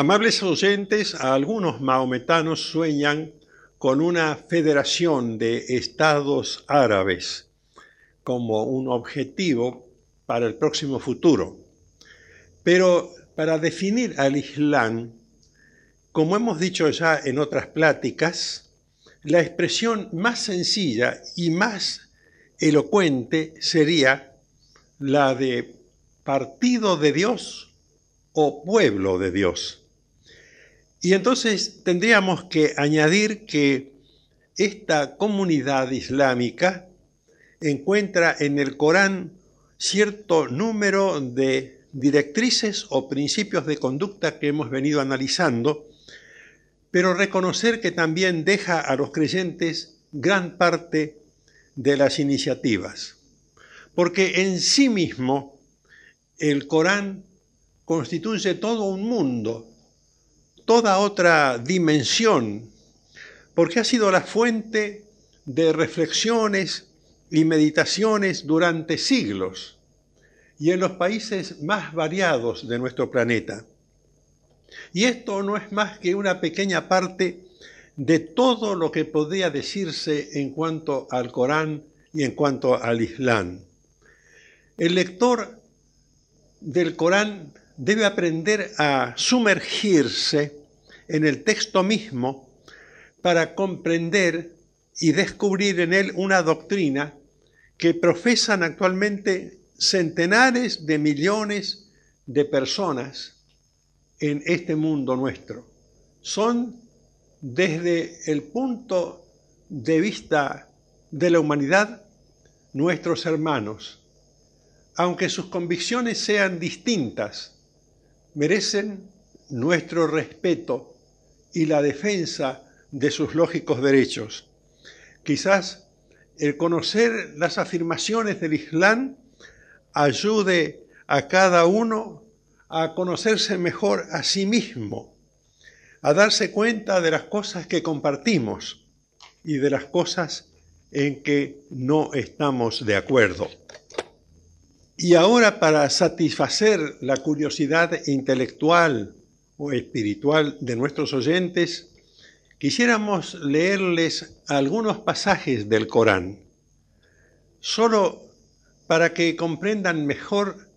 Amables oyentes, algunos maometanos sueñan con una federación de estados árabes como un objetivo para el próximo futuro. Pero para definir al Islam, como hemos dicho ya en otras pláticas, la expresión más sencilla y más elocuente sería la de partido de Dios o pueblo de Dios. Y entonces tendríamos que añadir que esta comunidad islámica encuentra en el Corán cierto número de directrices o principios de conducta que hemos venido analizando, pero reconocer que también deja a los creyentes gran parte de las iniciativas, porque en sí mismo el Corán constituye todo un mundo toda otra dimensión, porque ha sido la fuente de reflexiones y meditaciones durante siglos y en los países más variados de nuestro planeta. Y esto no es más que una pequeña parte de todo lo que podría decirse en cuanto al Corán y en cuanto al Islam. El lector del Corán debe aprender a sumergirse en el texto mismo para comprender y descubrir en él una doctrina que profesan actualmente centenares de millones de personas en este mundo nuestro. Son desde el punto de vista de la humanidad nuestros hermanos. Aunque sus convicciones sean distintas, merecen nuestro respeto y la defensa de sus lógicos derechos. Quizás el conocer las afirmaciones del Islam ayude a cada uno a conocerse mejor a sí mismo, a darse cuenta de las cosas que compartimos y de las cosas en que no estamos de acuerdo. Y ahora para satisfacer la curiosidad intelectual o espiritual de nuestros oyentes, quisiéramos leerles algunos pasajes del Corán, solo para que comprendan mejor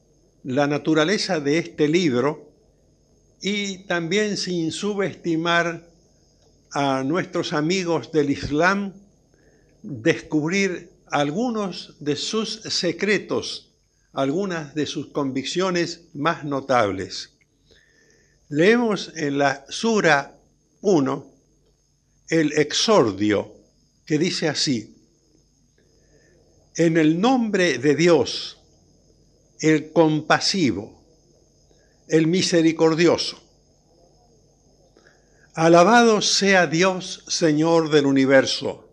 la naturaleza de este libro y también sin subestimar a nuestros amigos del Islam, descubrir algunos de sus secretos, algunas de sus convicciones más notables. Leemos en la Sura 1 el exordio que dice así, en el nombre de Dios, el compasivo, el misericordioso. Alabado sea Dios, Señor del universo,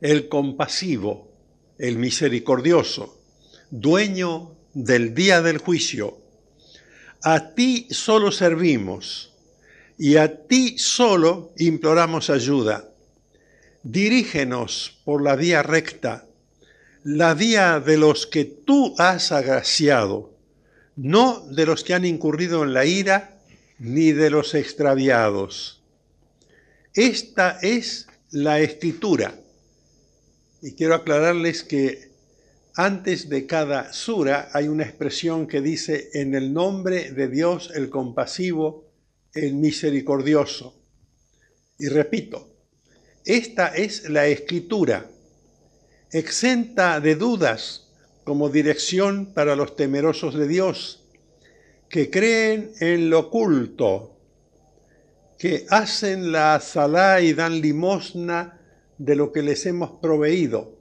el compasivo, el misericordioso, dueño del día del juicio a ti solo servimos y a ti solo imploramos ayuda. Dirígenos por la vía recta, la vía de los que tú has agraciado, no de los que han incurrido en la ira, ni de los extraviados. Esta es la escritura. Y quiero aclararles que antes de cada sura hay una expresión que dice en el nombre de Dios el compasivo, el misericordioso. Y repito, esta es la escritura, exenta de dudas como dirección para los temerosos de Dios, que creen en lo oculto, que hacen la azalá y dan limosna de lo que les hemos proveído.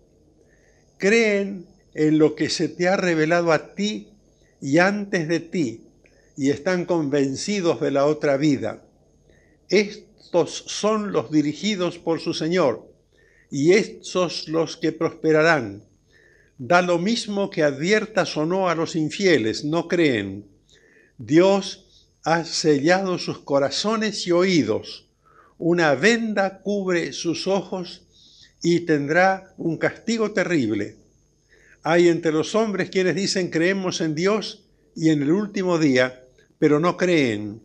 Creen en lo que se te ha revelado a ti y antes de ti, y están convencidos de la otra vida. Estos son los dirigidos por su Señor, y estos los que prosperarán. Da lo mismo que adviertas o no a los infieles, no creen. Dios ha sellado sus corazones y oídos. Una venda cubre sus ojos y tendrá un castigo terrible hay entre los hombres quienes dicen creemos en Dios y en el último día, pero no creen.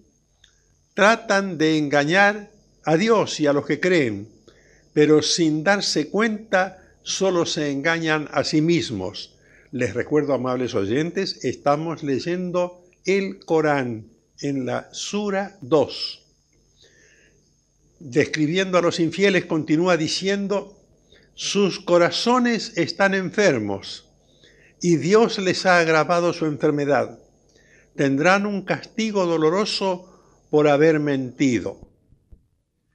tratan de engañar a Dios y a los que creen, pero sin darse cuenta solo se engañan a sí mismos. Les recuerdo, amables oyentes, estamos leyendo el Corán en la Sura 2. Describiendo a los infieles, continúa diciendo, sus corazones están enfermos y Dios les ha agravado su enfermedad. Tendrán un castigo doloroso por haber mentido.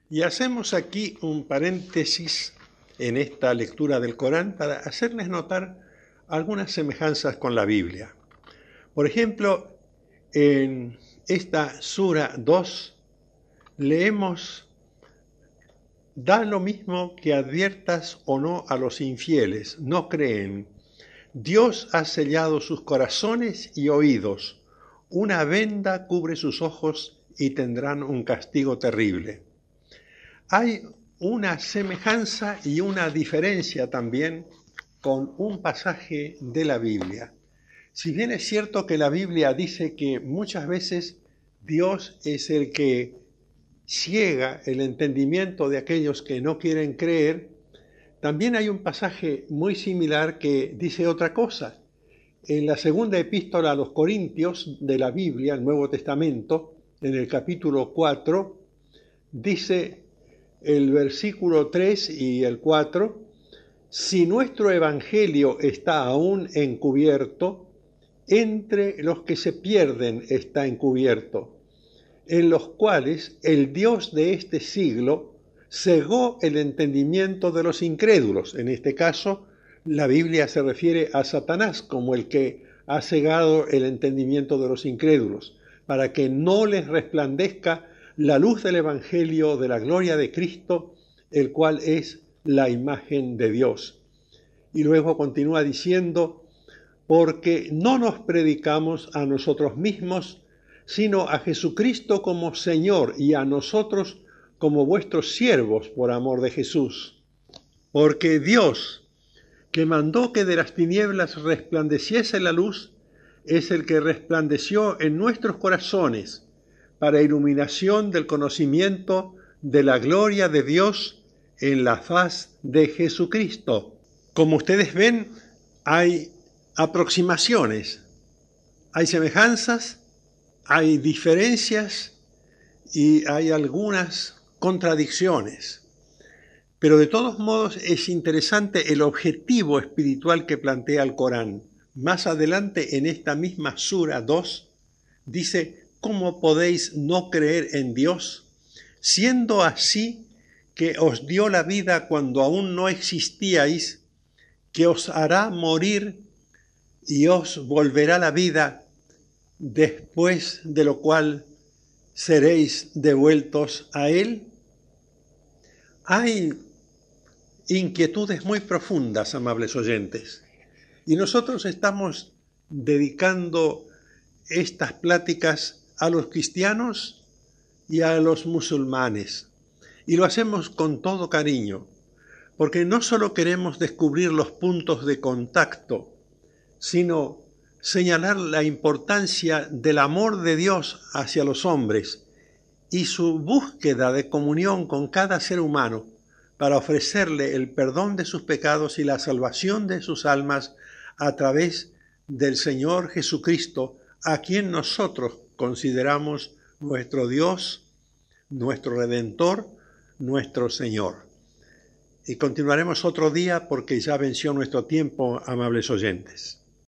Y hacemos aquí un paréntesis en esta lectura del Corán para hacerles notar algunas semejanzas con la Biblia. Por ejemplo, en esta Sura 2 leemos, da lo mismo que adviertas o no a los infieles, no creen. Dios ha sellado sus corazones y oídos, una venda cubre sus ojos y tendrán un castigo terrible. Hay una semejanza y una diferencia también con un pasaje de la Biblia. Si bien es cierto que la Biblia dice que muchas veces Dios es el que ciega el entendimiento de aquellos que no quieren creer, también hay un pasaje muy similar que dice otra cosa. En la segunda epístola a los Corintios de la Biblia, el Nuevo Testamento, en el capítulo 4, dice el versículo 3 y el 4, si nuestro evangelio está aún encubierto, entre los que se pierden está encubierto, en los cuales el Dios de este siglo cegó el entendimiento de los incrédulos. En este caso, la Biblia se refiere a Satanás como el que ha cegado el entendimiento de los incrédulos para que no les resplandezca la luz del Evangelio de la gloria de Cristo, el cual es la imagen de Dios. Y luego continúa diciendo, porque no nos predicamos a nosotros mismos, sino a Jesucristo como Señor y a nosotros como vuestros siervos por amor de Jesús. Porque Dios, que mandó que de las tinieblas resplandeciese la luz, es el que resplandeció en nuestros corazones para iluminación del conocimiento de la gloria de Dios en la faz de Jesucristo. Como ustedes ven, hay aproximaciones, hay semejanzas, hay diferencias y hay algunas contradicciones. Pero de todos modos es interesante el objetivo espiritual que plantea el Corán. Más adelante en esta misma Sura 2 dice, ¿cómo podéis no creer en Dios? Siendo así que os dio la vida cuando aún no existíais, que os hará morir y os volverá la vida después de lo cual seréis devueltos a Él? Hay inquietudes muy profundas, amables oyentes. Y nosotros estamos dedicando estas pláticas a los cristianos y a los musulmanes. Y lo hacemos con todo cariño, porque no solo queremos descubrir los puntos de contacto, sino señalar la importancia del amor de Dios hacia los hombres y su búsqueda de comunión con cada ser humano para ofrecerle el perdón de sus pecados y la salvación de sus almas a través del Señor Jesucristo, a quien nosotros consideramos nuestro Dios, nuestro Redentor, nuestro Señor. Y continuaremos otro día porque ya venció nuestro tiempo, amables oyentes.